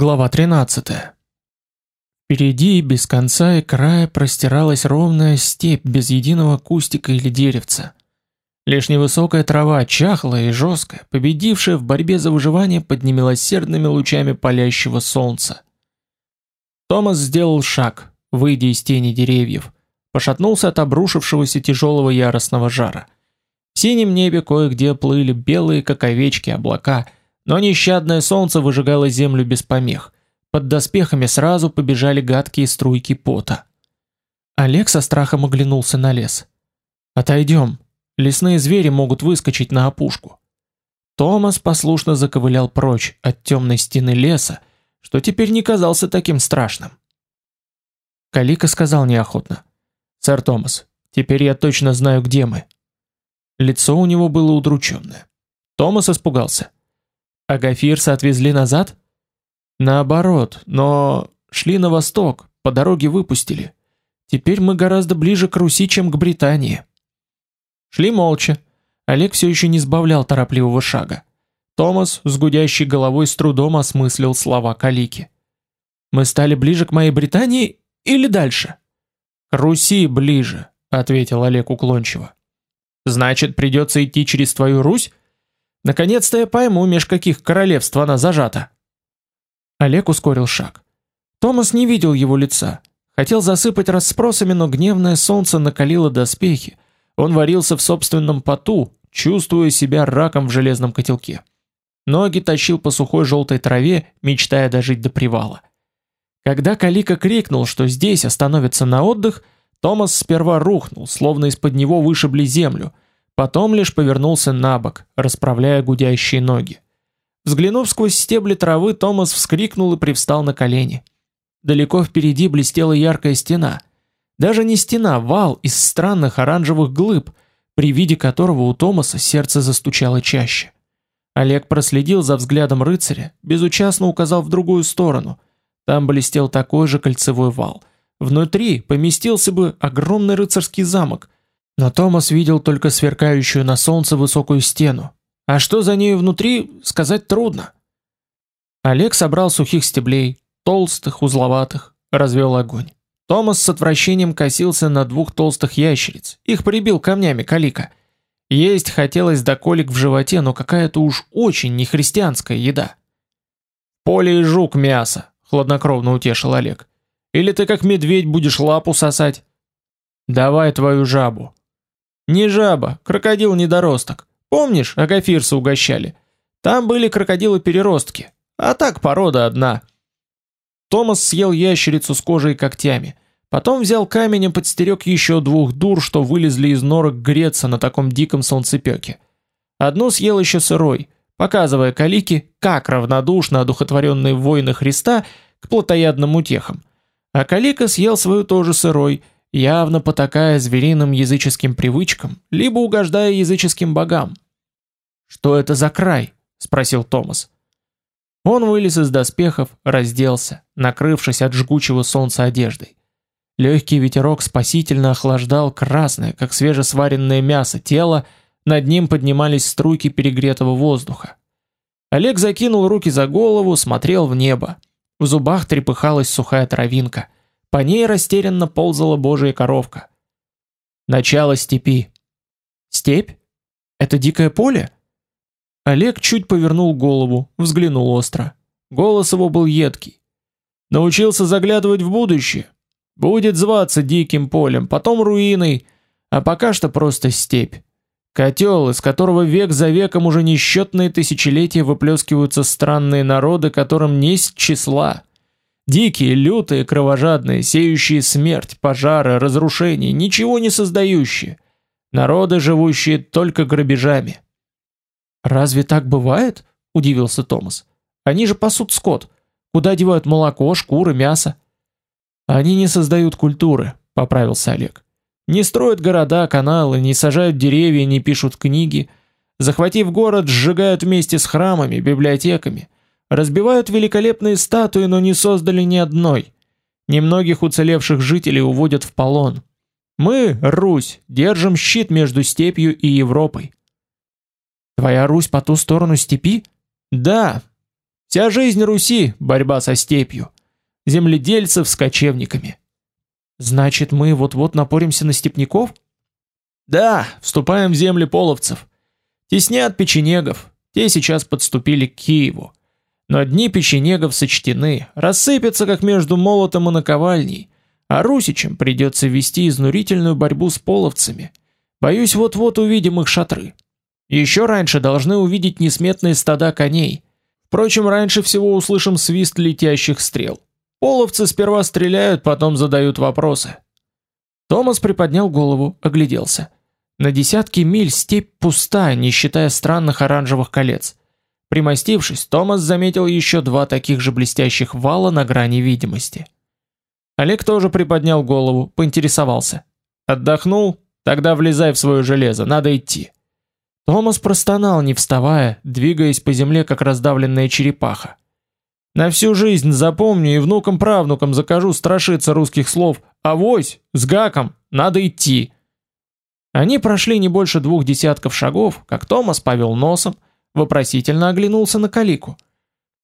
Глава 13. Впереди без конца и края простиралась ровная степь без единого кустика или деревца. Лишь невысокая трава, чахлая и жесткая, победившая в борьбе за выживание под немилосердными лучами палящего солнца. Томас сделал шаг, выйдя из тени деревьев, пошатнулся от обрушившегося тяжелого яростного жара. В синем небе кое-где плыли белые, как овечки, облака — но нещадное солнце выжигало землю без помех. Под доспехами сразу побежали гадкие струйки пота. Олег со страхом оглянулся на лес. Отойдем. Лесные звери могут выскочить на опушку. Томас послушно заковылял прочь от темной стены леса, что теперь не казался таким страшным. Калика сказал неохотно: "Сэр Томас, теперь я точно знаю, где мы". Лицо у него было удрученное. Томас испугался. А Гафирса отвезли назад? Наоборот, но шли на восток, по дороге выпустили. Теперь мы гораздо ближе к Руси, чем к Британии. Шли молча. Олег все еще не сбавлял торопливого шага. Томас с гудящей головой с трудом осмыслил слова Калики. Мы стали ближе к моей Британии или дальше? К Руси ближе, ответил Олег уклончиво. Значит, придется идти через твою Русь? Наконец-то я пойму, меж каких королевств она зажата. Олег ускорил шаг. Томас не видел его лица. Хотел засыпать расспросами, но гневное солнце накалило доспехи. Он варился в собственном поту, чувствуя себя раком в железном котелке. Ноги тащил по сухой желтой траве, мечтая дожить до привала. Когда Калика крикнул, что здесь остановится на отдых, Томас сперва рухнул, словно из-под него вышибли землю, Потом лишь повернулся на бок, расправляя гудящие ноги. Взглянув сквозь стебли травы, Томас вскрикнул и привстал на колени. Далеко впереди блестела яркая стена. Даже не стена, вал из странных оранжевых глыб, при виде которого у Томаса сердце застучало чаще. Олег проследил за взглядом рыцаря, безучастно указал в другую сторону. Там блестел такой же кольцевой вал. Внутри поместился бы огромный рыцарский замок, но Томас видел только сверкающую на солнце высокую стену. А что за ней внутри, сказать трудно. Олег собрал сухих стеблей, толстых, узловатых, развел огонь. Томас с отвращением косился на двух толстых ящериц. Их прибил камнями калика. Есть хотелось до колик в животе, но какая-то уж очень нехристианская еда. «Поле и жук мясо», — хладнокровно утешил Олег. «Или ты как медведь будешь лапу сосать?» «Давай твою жабу», не жаба, крокодил-недоросток. Помнишь, Агафирса угощали? Там были крокодилы-переростки, а так порода одна. Томас съел ящерицу с кожей и когтями. Потом взял камень и подстерег еще двух дур, что вылезли из норок греться на таком диком солнцепеке. Одну съел еще сырой, показывая Калике, как равнодушно одухотворенные воины Христа к плотоядным утехам. А Калика съел свою тоже сырой, явно потакая звериным языческим привычкам, либо угождая языческим богам. «Что это за край?» — спросил Томас. Он вылез из доспехов, разделся, накрывшись от жгучего солнца одеждой. Легкий ветерок спасительно охлаждал красное, как свежесваренное мясо, тело, над ним поднимались струйки перегретого воздуха. Олег закинул руки за голову, смотрел в небо. В зубах трепыхалась сухая травинка — по ней растерянно ползала божья коровка. Начало степи. Степь? Это дикое поле? Олег чуть повернул голову, взглянул остро. Голос его был едкий. Научился заглядывать в будущее. Будет зваться диким полем, потом руиной, а пока что просто степь. Котел, из которого век за веком уже несчетные тысячелетия выплескиваются странные народы, которым несть числа. Дикие, лютые, кровожадные, сеющие смерть, пожары, разрушения, ничего не создающие. Народы, живущие только грабежами. Разве так бывает? удивился Томас. Они же пасут скот. Куда девают молоко, шкуры, мясо? Они не создают культуры, поправился Олег. Не строят города, каналы, не сажают деревья, не пишут книги. Захватив город, сжигают вместе с храмами, библиотеками. Разбивают великолепные статуи, но не создали ни одной. Немногих уцелевших жителей уводят в полон. Мы, Русь, держим щит между степью и Европой. Твоя Русь по ту сторону степи? Да. Вся жизнь Руси борьба со степью, земледельцев с кочевниками. Значит, мы вот-вот напоримся на степняков? Да, вступаем в земли половцев. Теснят печенегов. Те сейчас подступили к Киеву. Но дни печенегов сочтены, рассыпятся как между молотом и наковальней, а русичам придется вести изнурительную борьбу с половцами. Боюсь, вот-вот увидим их шатры. Еще раньше должны увидеть несметные стада коней. Впрочем, раньше всего услышим свист летящих стрел. Половцы сперва стреляют, потом задают вопросы. Томас приподнял голову, огляделся. На десятки миль степь пуста, не считая странных оранжевых колец. Примостившись, Томас заметил еще два таких же блестящих вала на грани видимости. Олег тоже приподнял голову, поинтересовался. Отдохнул? Тогда влезай в свое железо, надо идти. Томас простонал, не вставая, двигаясь по земле, как раздавленная черепаха. На всю жизнь запомню и внукам-правнукам закажу страшиться русских слов «авось», «с гаком», «надо идти». Они прошли не больше двух десятков шагов, как Томас повел носом, вопросительно оглянулся на Калику.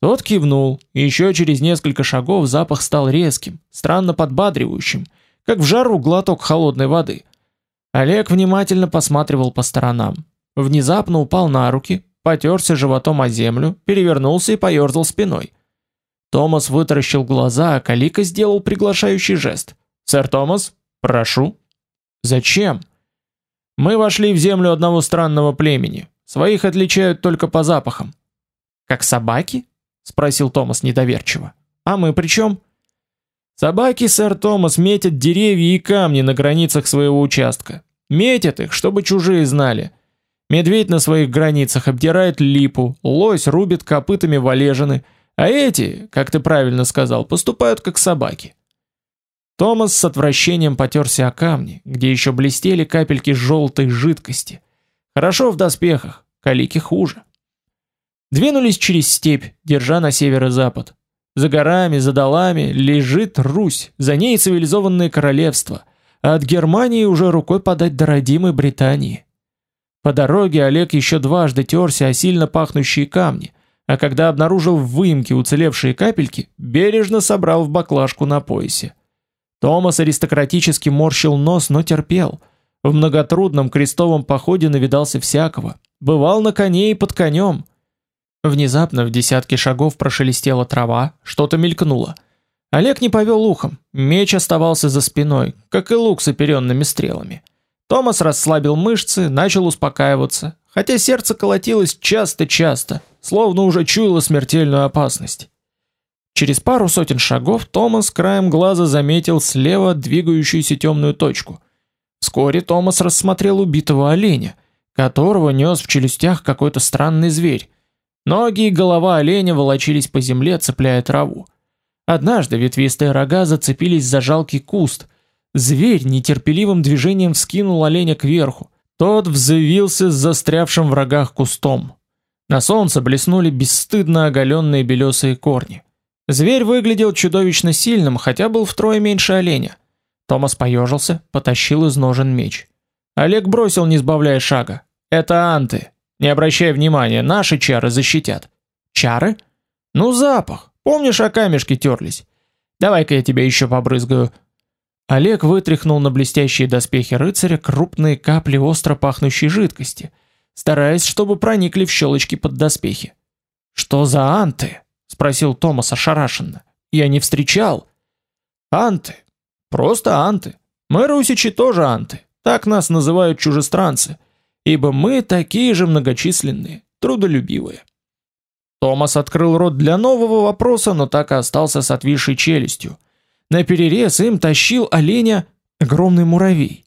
Тот кивнул, и еще через несколько шагов запах стал резким, странно подбадривающим, как в жару глоток холодной воды. Олег внимательно посматривал по сторонам. Внезапно упал на руки, потерся животом о землю, перевернулся и поерзал спиной. Томас вытаращил глаза, а Калика сделал приглашающий жест. «Сэр Томас, прошу». «Зачем?» «Мы вошли в землю одного странного племени. Своих отличают только по запахам. Как собаки? спросил Томас недоверчиво. А мы причем? Собаки, сэр Томас, метят деревья и камни на границах своего участка. Метят их, чтобы чужие знали. Медведь на своих границах обдирает липу, лось рубит копытами валежины, а эти, как ты правильно сказал, поступают как собаки. Томас с отвращением потерся о камни, где еще блестели капельки желтой жидкости. Хорошо в доспехах, калики хуже. Двинулись через степь, держа на северо-запад. За горами, за долами лежит Русь, за ней цивилизованное королевство, а от Германии уже рукой подать до родимой Британии. По дороге Олег еще дважды терся о сильно пахнущие камни, а когда обнаружил в выемке уцелевшие капельки, бережно собрал в баклажку на поясе. Томас аристократически морщил нос, но терпел – в многотрудном крестовом походе навидался всякого. Бывал на коне и под конем. Внезапно в десятке шагов прошелестела трава, что-то мелькнуло. Олег не повел ухом, меч оставался за спиной, как и лук с оперенными стрелами. Томас расслабил мышцы, начал успокаиваться, хотя сердце колотилось часто-часто, словно уже чуяло смертельную опасность. Через пару сотен шагов Томас краем глаза заметил слева двигающуюся темную точку. Вскоре Томас рассмотрел убитого оленя, которого нес в челюстях какой-то странный зверь. Ноги и голова оленя волочились по земле, цепляя траву. Однажды ветвистые рога зацепились за жалкий куст. Зверь нетерпеливым движением вскинул оленя кверху. Тот взвился с застрявшим в рогах кустом. На солнце блеснули бесстыдно оголенные белесые корни. Зверь выглядел чудовищно сильным, хотя был втрое меньше оленя. Томас поежился, потащил из ножен меч. Олег бросил, не сбавляя шага. Это анты. Не обращай внимания, наши чары защитят. Чары? Ну запах. Помнишь, о камешки терлись? Давай-ка я тебя еще побрызгаю. Олег вытряхнул на блестящие доспехи рыцаря крупные капли остро пахнущей жидкости, стараясь, чтобы проникли в щелочки под доспехи. Что за анты? спросил Томас ошарашенно. Я не встречал. Анты Просто анты. Мы русичи тоже анты. Так нас называют чужестранцы, ибо мы такие же многочисленные, трудолюбивые. Томас открыл рот для нового вопроса, но так и остался с отвисшей челюстью. На перерез им тащил оленя огромный муравей.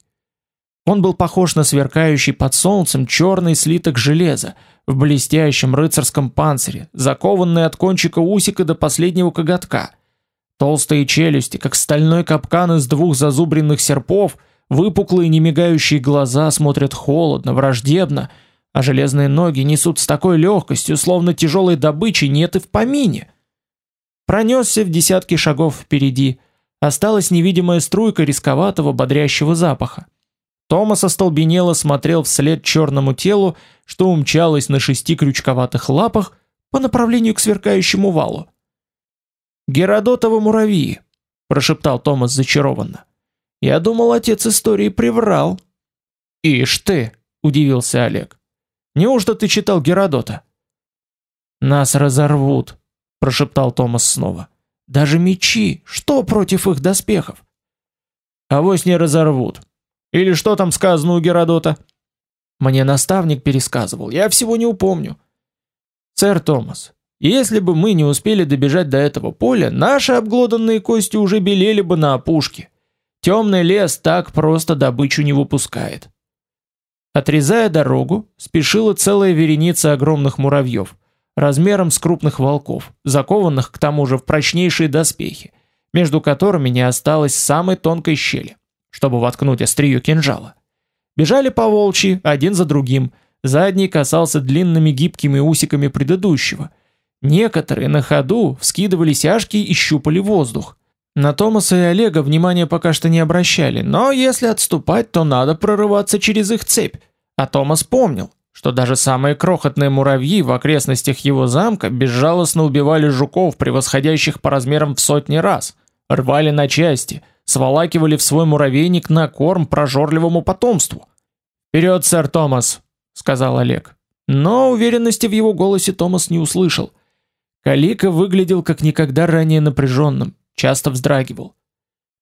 Он был похож на сверкающий под солнцем черный слиток железа в блестящем рыцарском панцире, закованный от кончика усика до последнего коготка. Толстые челюсти, как стальной капкан из двух зазубренных серпов, выпуклые немигающие глаза смотрят холодно, враждебно, а железные ноги несут с такой легкостью, словно тяжелой добычи нет и в помине. Пронесся в десятки шагов впереди, осталась невидимая струйка рисковатого бодрящего запаха. Томас остолбенело смотрел вслед черному телу, что умчалось на шести крючковатых лапах, по направлению к сверкающему валу. Геродотовы муравьи, прошептал Томас зачарованно. Я думал, отец истории приврал. Ишь ты, удивился Олег. Неужто ты читал Геродота? Нас разорвут, прошептал Томас снова. Даже мечи, что против их доспехов? А вось не разорвут. Или что там сказано у Геродота? Мне наставник пересказывал, я всего не упомню. Сэр Томас, если бы мы не успели добежать до этого поля, наши обглоданные кости уже белели бы на опушке. Темный лес так просто добычу не выпускает. Отрезая дорогу, спешила целая вереница огромных муравьев, размером с крупных волков, закованных к тому же в прочнейшие доспехи, между которыми не осталось самой тонкой щели, чтобы воткнуть острие кинжала. Бежали по волчьи, один за другим, задний касался длинными гибкими усиками предыдущего – Некоторые на ходу вскидывали сяжки и щупали воздух. На Томаса и Олега внимания пока что не обращали, но если отступать, то надо прорываться через их цепь. А Томас помнил, что даже самые крохотные муравьи в окрестностях его замка безжалостно убивали жуков, превосходящих по размерам в сотни раз, рвали на части, сволакивали в свой муравейник на корм прожорливому потомству. «Вперед, сэр Томас!» — сказал Олег. Но уверенности в его голосе Томас не услышал. Калика выглядел как никогда ранее напряженным, часто вздрагивал.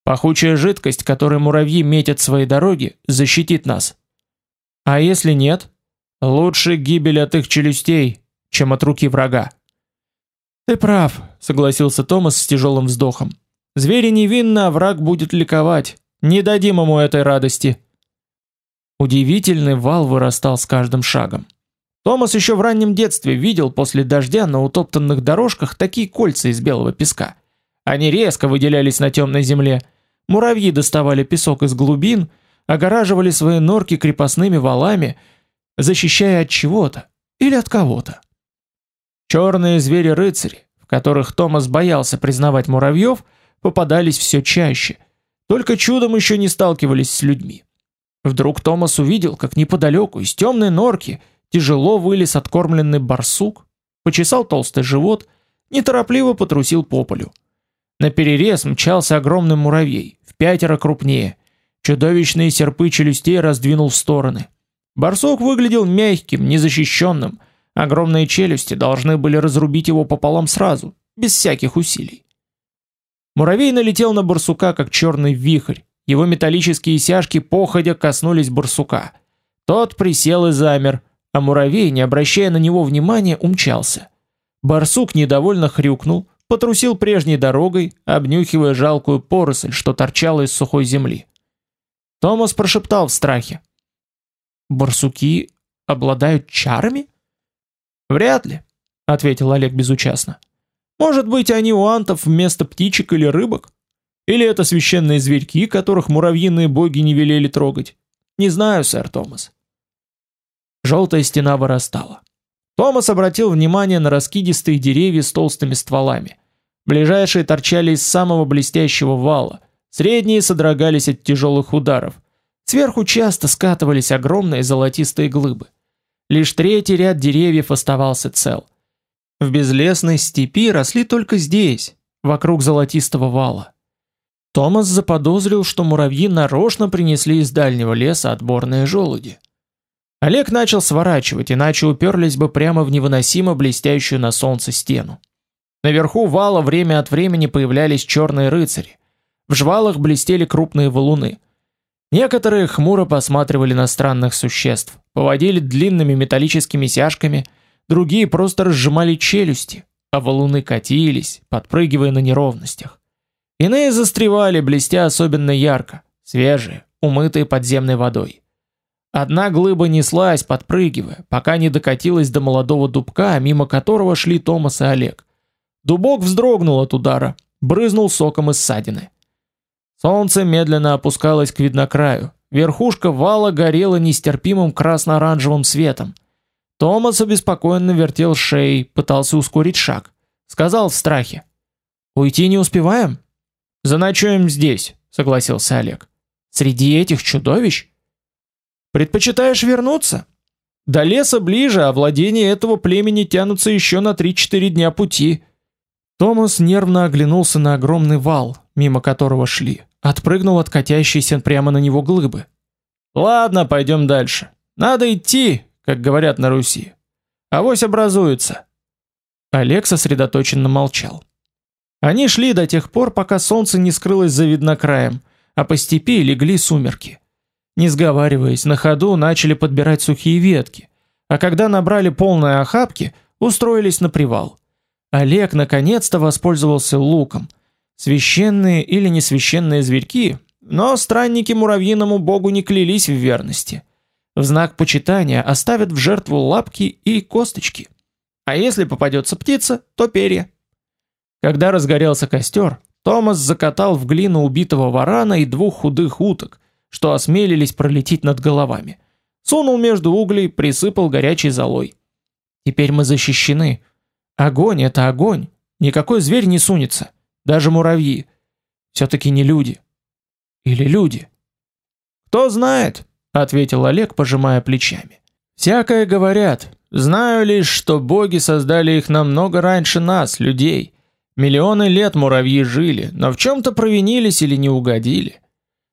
Пахучая жидкость, которой муравьи метят свои дороги, защитит нас. А если нет? Лучше гибель от их челюстей, чем от руки врага. Ты прав, согласился Томас с тяжелым вздохом. Звери невинны, а враг будет ликовать. Не дадим ему этой радости. Удивительный вал вырастал с каждым шагом. Томас еще в раннем детстве видел после дождя на утоптанных дорожках такие кольца из белого песка. Они резко выделялись на темной земле. Муравьи доставали песок из глубин, огораживали свои норки крепостными валами, защищая от чего-то или от кого-то. Черные звери-рыцари, в которых Томас боялся признавать муравьев, попадались все чаще. Только чудом еще не сталкивались с людьми. Вдруг Томас увидел, как неподалеку из темной норки – Тяжело вылез откормленный барсук, почесал толстый живот, неторопливо потрусил по полю. На перерез мчался огромный муравей, в пятеро крупнее. Чудовищные серпы челюстей раздвинул в стороны. Барсук выглядел мягким, незащищенным. Огромные челюсти должны были разрубить его пополам сразу, без всяких усилий. Муравей налетел на барсука, как черный вихрь. Его металлические сяжки походя коснулись барсука. Тот присел и замер, а муравей, не обращая на него внимания, умчался. Барсук недовольно хрюкнул, потрусил прежней дорогой, обнюхивая жалкую поросль, что торчала из сухой земли. Томас прошептал в страхе: "Барсуки обладают чарами?" "Вряд ли", ответил Олег безучастно. "Может быть, они у антов вместо птичек или рыбок? Или это священные зверьки, которых муравьиные боги не велели трогать? Не знаю, сэр Томас. Желтая стена вырастала. Томас обратил внимание на раскидистые деревья с толстыми стволами. Ближайшие торчали из самого блестящего вала, средние содрогались от тяжелых ударов. Сверху часто скатывались огромные золотистые глыбы. Лишь третий ряд деревьев оставался цел. В безлесной степи росли только здесь, вокруг золотистого вала. Томас заподозрил, что муравьи нарочно принесли из дальнего леса отборные желуди. Олег начал сворачивать, иначе уперлись бы прямо в невыносимо блестящую на солнце стену. Наверху вала время от времени появлялись черные рыцари. В жвалах блестели крупные валуны. Некоторые хмуро посматривали на странных существ, поводили длинными металлическими сяжками, другие просто разжимали челюсти, а валуны катились, подпрыгивая на неровностях. Иные застревали, блестя особенно ярко, свежие, умытые подземной водой. Одна глыба неслась, подпрыгивая, пока не докатилась до молодого дубка, мимо которого шли Томас и Олег. Дубок вздрогнул от удара, брызнул соком из ссадины. Солнце медленно опускалось к виднокраю. Верхушка вала горела нестерпимым красно-оранжевым светом. Томас обеспокоенно вертел шеей, пытался ускорить шаг. Сказал в страхе: "Уйти не успеваем?" "Заночуем здесь", согласился Олег. "Среди этих чудовищ?" Предпочитаешь вернуться? До леса ближе, а владения этого племени тянутся еще на 3-4 дня пути. Томас нервно оглянулся на огромный вал, мимо которого шли, отпрыгнул от катящейся прямо на него глыбы. Ладно, пойдем дальше. Надо идти, как говорят на Руси. Авось образуется. Олег сосредоточенно молчал. Они шли до тех пор, пока солнце не скрылось за виднокраем, а по степи легли сумерки. Не сговариваясь, на ходу начали подбирать сухие ветки, а когда набрали полные охапки, устроились на привал. Олег наконец-то воспользовался луком. Священные или не священные зверьки, но странники муравьиному богу не клялись в верности. В знак почитания оставят в жертву лапки и косточки. А если попадется птица, то перья. Когда разгорелся костер, Томас закатал в глину убитого варана и двух худых уток, что осмелились пролететь над головами. Сунул между углей, присыпал горячей золой. Теперь мы защищены. Огонь это огонь. Никакой зверь не сунется, даже муравьи. все таки не люди. Или люди? Кто знает, ответил Олег, пожимая плечами. Всякое говорят. Знаю лишь, что боги создали их намного раньше нас, людей. Миллионы лет муравьи жили, но в чем то провинились или не угодили.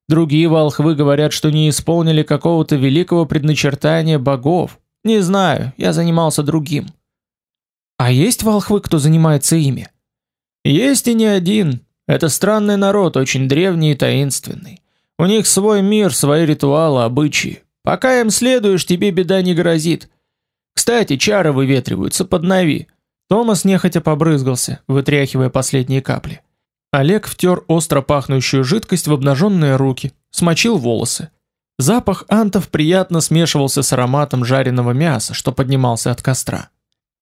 Другие волхвы говорят, что не исполнили какого-то великого предначертания богов. Не знаю, я занимался другим. А есть волхвы, кто занимается ими? Есть и не один. Это странный народ, очень древний и таинственный. У них свой мир, свои ритуалы, обычаи. Пока им следуешь, тебе беда не грозит. Кстати, чары выветриваются под нави. Томас нехотя побрызгался, вытряхивая последние капли. Олег втер остро пахнущую жидкость в обнаженные руки, смочил волосы. Запах антов приятно смешивался с ароматом жареного мяса, что поднимался от костра.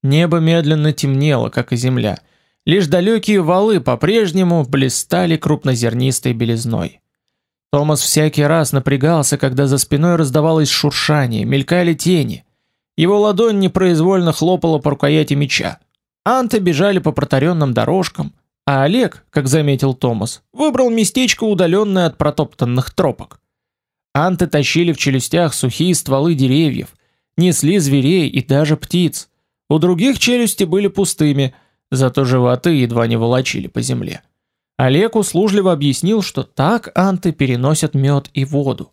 Небо медленно темнело, как и земля. Лишь далекие валы по-прежнему блистали крупнозернистой белизной. Томас всякий раз напрягался, когда за спиной раздавалось шуршание, мелькали тени. Его ладонь непроизвольно хлопала по рукояти меча. Анты бежали по протаренным дорожкам, а Олег, как заметил Томас, выбрал местечко удаленное от протоптанных тропок. Анты тащили в челюстях сухие стволы деревьев, несли зверей и даже птиц. У других челюсти были пустыми, зато животы едва не волочили по земле. Олег услужливо объяснил, что так анты переносят мед и воду.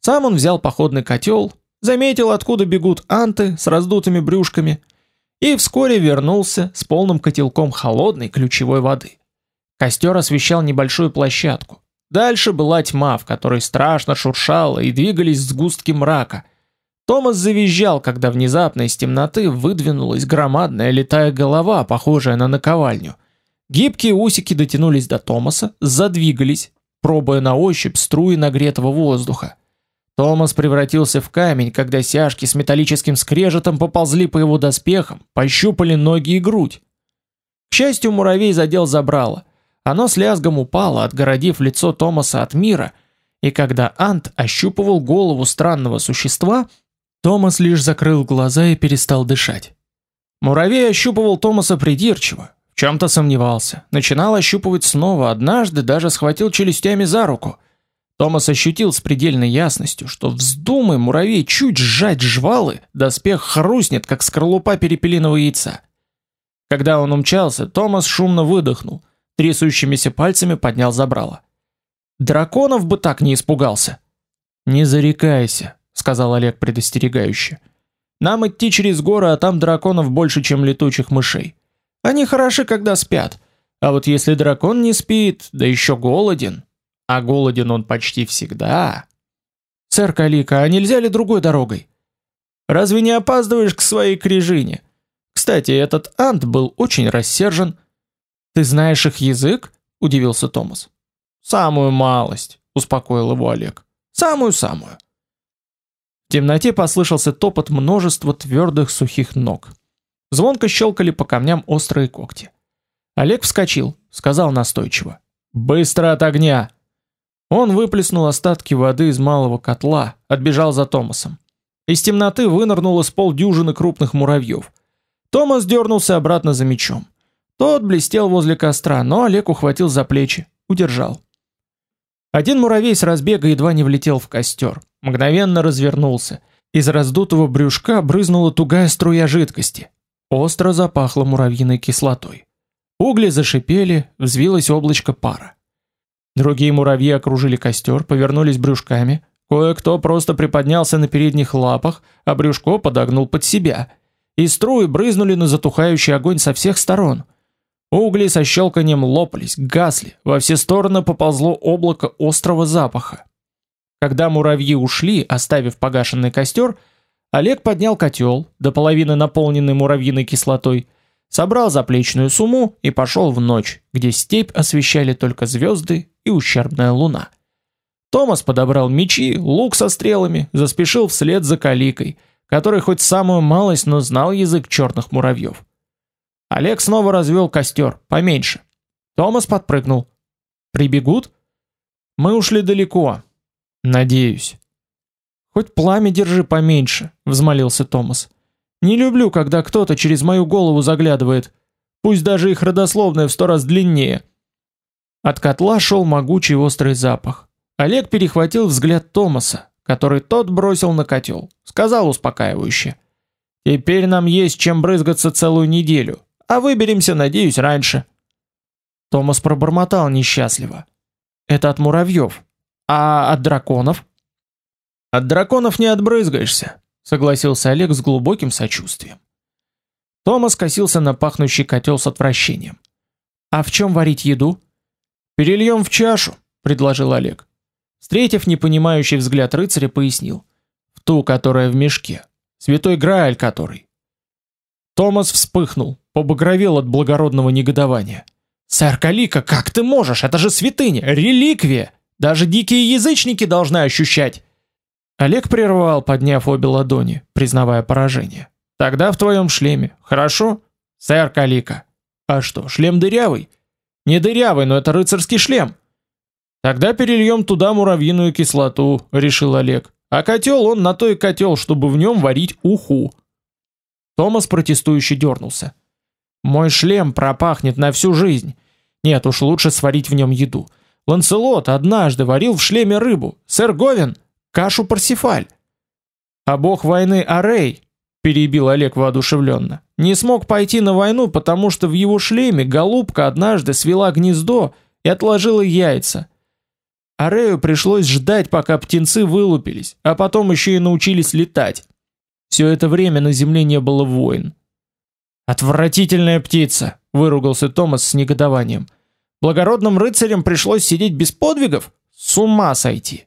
Сам он взял походный котел, заметил, откуда бегут анты с раздутыми брюшками – и вскоре вернулся с полным котелком холодной ключевой воды. Костер освещал небольшую площадку. Дальше была тьма, в которой страшно шуршало и двигались сгустки мрака. Томас завизжал, когда внезапно из темноты выдвинулась громадная летая голова, похожая на наковальню. Гибкие усики дотянулись до Томаса, задвигались, пробуя на ощупь струи нагретого воздуха. Томас превратился в камень, когда сяжки с металлическим скрежетом поползли по его доспехам, пощупали ноги и грудь. К счастью, муравей задел забрало. Оно с лязгом упало, отгородив лицо Томаса от мира, и когда Ант ощупывал голову странного существа, Томас лишь закрыл глаза и перестал дышать. Муравей ощупывал Томаса придирчиво, в чем-то сомневался, начинал ощупывать снова, однажды даже схватил челюстями за руку – Томас ощутил с предельной ясностью, что вздумай муравей чуть сжать жвалы, доспех хрустнет, как скорлупа перепелиного яйца. Когда он умчался, Томас шумно выдохнул, трясущимися пальцами поднял забрало. Драконов бы так не испугался. Не зарекайся, сказал Олег предостерегающе. Нам идти через горы, а там драконов больше, чем летучих мышей. Они хороши, когда спят. А вот если дракон не спит, да еще голоден, а голоден он почти всегда. Сэр Калика, а нельзя ли другой дорогой? Разве не опаздываешь к своей крижине? Кстати, этот Ант был очень рассержен. Ты знаешь их язык? удивился Томас. Самую малость, успокоил его Олег. Самую-самую. В темноте послышался топот множества твердых сухих ног. Звонко щелкали по камням острые когти. Олег вскочил, сказал настойчиво: "Быстро от огня!" Он выплеснул остатки воды из малого котла, отбежал за Томасом. Из темноты вынырнуло с полдюжины крупных муравьев. Томас дернулся обратно за мечом. Тот блестел возле костра, но Олег ухватил за плечи, удержал. Один муравей с разбега едва не влетел в костер, мгновенно развернулся, Из раздутого брюшка брызнула тугая струя жидкости. Остро запахло муравьиной кислотой. Угли зашипели, взвилось облачко пара. Другие муравьи окружили костер, повернулись брюшками. Кое-кто просто приподнялся на передних лапах, а брюшко подогнул под себя. И струи брызнули на затухающий огонь со всех сторон. Угли со щелканием лопались, гасли, во все стороны поползло облако острого запаха. Когда муравьи ушли, оставив погашенный костер, Олег поднял котел, до половины наполненный муравьиной кислотой, собрал заплечную сумму и пошел в ночь, где степь освещали только звезды и ущербная луна. Томас подобрал мечи, лук со стрелами, заспешил вслед за Каликой, который хоть самую малость, но знал язык черных муравьев. Олег снова развел костер, поменьше. Томас подпрыгнул. Прибегут? Мы ушли далеко. Надеюсь. Хоть пламя держи поменьше, взмолился Томас. Не люблю, когда кто-то через мою голову заглядывает. Пусть даже их родословная в сто раз длиннее. От котла шел могучий острый запах. Олег перехватил взгляд Томаса, который тот бросил на котел. Сказал успокаивающе: "Теперь нам есть чем брызгаться целую неделю а выберемся, надеюсь, раньше. Томас пробормотал несчастливо. Это от муравьев. А от драконов? От драконов не отбрызгаешься, согласился Олег с глубоким сочувствием. Томас косился на пахнущий котел с отвращением. А в чем варить еду? Перельем в чашу, предложил Олег. Встретив непонимающий взгляд рыцаря, пояснил: в ту, которая в мешке, святой Грааль который. Томас вспыхнул, побагровел от благородного негодования. «Сэр Калика, как ты можешь? Это же святыня, реликвия! Даже дикие язычники должны ощущать!» Олег прервал, подняв обе ладони, признавая поражение. «Тогда в твоем шлеме, хорошо? Сэр Калика. А что, шлем дырявый?» «Не дырявый, но это рыцарский шлем!» «Тогда перельем туда муравьиную кислоту», — решил Олег. «А котел он на то и котел, чтобы в нем варить уху». Томас протестующе дернулся. Мой шлем пропахнет на всю жизнь. Нет, уж лучше сварить в нем еду. Ланселот однажды варил в шлеме рыбу, сэр Говен кашу парсифаль. А бог войны Арей, перебил Олег воодушевленно, не смог пойти на войну, потому что в его шлеме голубка однажды свела гнездо и отложила яйца. Арею пришлось ждать, пока птенцы вылупились, а потом еще и научились летать. Все это время на земле не было войн. Отвратительная птица, выругался Томас с негодованием. Благородным рыцарям пришлось сидеть без подвигов? С ума сойти.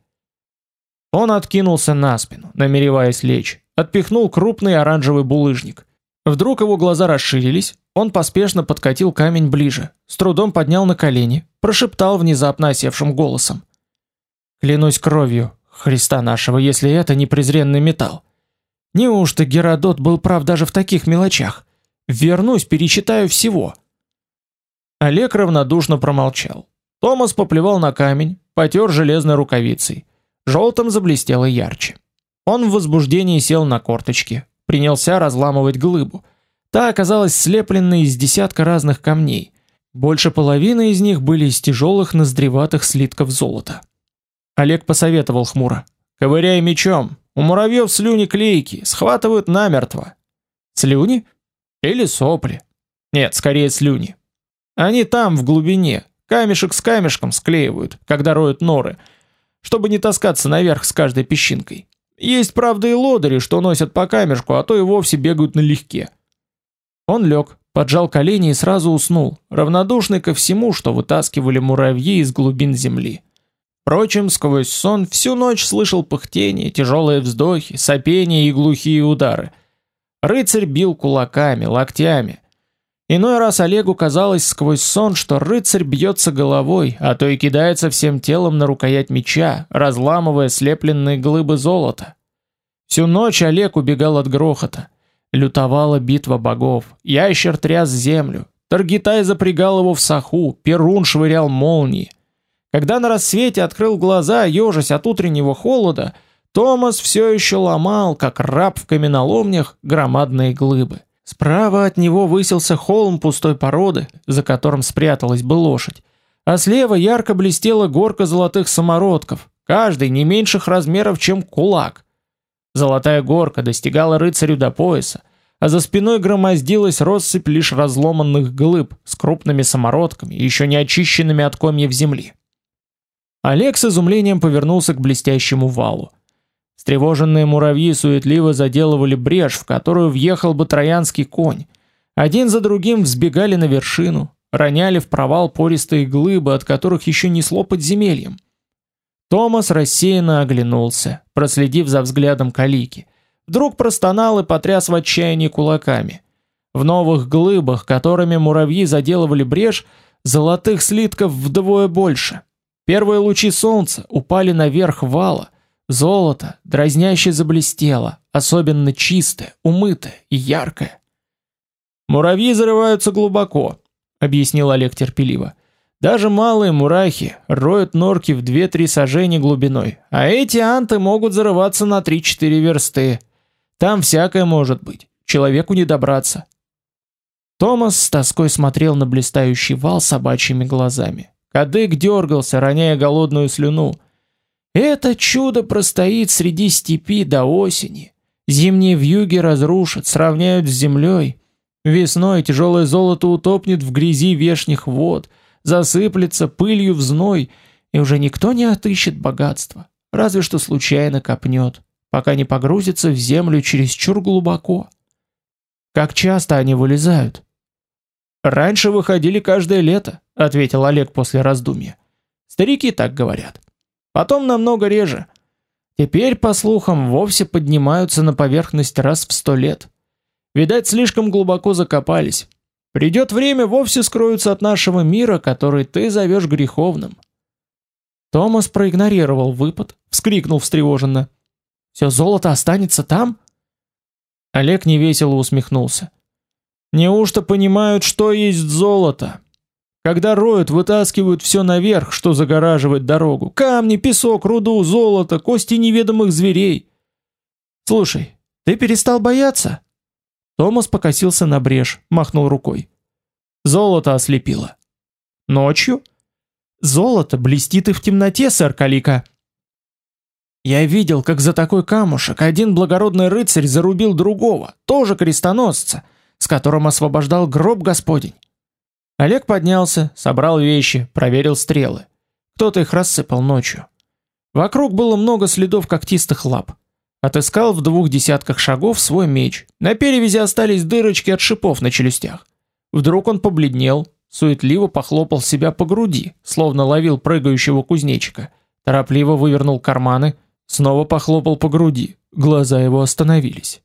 Он откинулся на спину, намереваясь лечь, отпихнул крупный оранжевый булыжник. Вдруг его глаза расширились, он поспешно подкатил камень ближе, с трудом поднял на колени, прошептал внезапно осевшим голосом: "Клянусь кровью Христа нашего, если это не презренный металл. Неужто Геродот был прав даже в таких мелочах? Вернусь, перечитаю всего. Олег равнодушно промолчал. Томас поплевал на камень, потер железной рукавицей. Желтым заблестело ярче. Он в возбуждении сел на корточки, принялся разламывать глыбу. Та оказалась слепленной из десятка разных камней. Больше половины из них были из тяжелых ноздреватых слитков золота. Олег посоветовал хмуро: "Ковыряй мечом. У муравьев слюни клейкие, схватывают намертво". "Слюни?" Или сопли. Нет, скорее слюни. Они там, в глубине, камешек с камешком склеивают, когда роют норы, чтобы не таскаться наверх с каждой песчинкой. Есть, правда, и лодыри, что носят по камешку, а то и вовсе бегают налегке. Он лег, поджал колени и сразу уснул, равнодушный ко всему, что вытаскивали муравьи из глубин земли. Впрочем, сквозь сон всю ночь слышал пыхтение, тяжелые вздохи, сопение и глухие удары – Рыцарь бил кулаками, локтями. Иной раз Олегу казалось сквозь сон, что рыцарь бьется головой, а то и кидается всем телом на рукоять меча, разламывая слепленные глыбы золота. Всю ночь Олег убегал от грохота. Лютовала битва богов, ящер тряс землю, Таргитай запрягал его в саху, Перун швырял молнии. Когда на рассвете открыл глаза, ежась от утреннего холода, Томас все еще ломал, как раб в каменоломнях, громадные глыбы. Справа от него высился холм пустой породы, за которым спряталась бы лошадь, а слева ярко блестела горка золотых самородков, каждый не меньших размеров, чем кулак. Золотая горка достигала рыцарю до пояса, а за спиной громоздилась россыпь лишь разломанных глыб с крупными самородками, еще не очищенными от комьев земли. Олег с изумлением повернулся к блестящему валу. Стревоженные муравьи суетливо заделывали брешь, в которую въехал бы троянский конь. Один за другим взбегали на вершину, роняли в провал пористые глыбы, от которых еще несло подземельем. Томас рассеянно оглянулся, проследив за взглядом Калики. Вдруг простонал и потряс в отчаянии кулаками. В новых глыбах, которыми муравьи заделывали брешь, золотых слитков вдвое больше. Первые лучи солнца упали наверх вала. Золото дразняще заблестело, особенно чистое, умытое и яркое. Муравьи зарываются глубоко, объяснил Олег терпеливо. Даже малые мурахи роют норки в 2-3 сажени глубиной, а эти анты могут зарываться на 3-4 версты. Там всякое может быть. Человеку не добраться. Томас с тоской смотрел на блистающий вал собачьими глазами. Кадык дергался, роняя голодную слюну. Это чудо простоит среди степи до осени. Зимние вьюги разрушат, сравняют с землей. Весной тяжелое золото утопнет в грязи вешних вод — засыплется пылью в зной, и уже никто не отыщет богатства, разве что случайно копнет, пока не погрузится в землю чересчур глубоко. Как часто они вылезают? Раньше выходили каждое лето, ответил Олег после раздумья. Старики так говорят. Потом намного реже. Теперь, по слухам, вовсе поднимаются на поверхность раз в сто лет. Видать, слишком глубоко закопались. Придет время, вовсе скроются от нашего мира, который ты зовешь греховным. Томас проигнорировал выпад, вскрикнул встревоженно: "Все золото останется там?" Олег невесело усмехнулся. Неужто понимают, что есть золото? Когда роют, вытаскивают все наверх, что загораживает дорогу: камни, песок, руду, золото, кости неведомых зверей. Слушай, ты перестал бояться? Томас покосился на брешь, махнул рукой. Золото ослепило. Ночью? Золото блестит и в темноте, сэр Калика. Я видел, как за такой камушек один благородный рыцарь зарубил другого, тоже крестоносца, с которым освобождал гроб Господень. Олег поднялся, собрал вещи, проверил стрелы. Кто-то их рассыпал ночью. Вокруг было много следов когтистых лап. Отыскал в двух десятках шагов свой меч. На перевязи остались дырочки от шипов на челюстях. Вдруг он побледнел, суетливо похлопал себя по груди, словно ловил прыгающего кузнечика. Торопливо вывернул карманы, снова похлопал по груди. Глаза его остановились.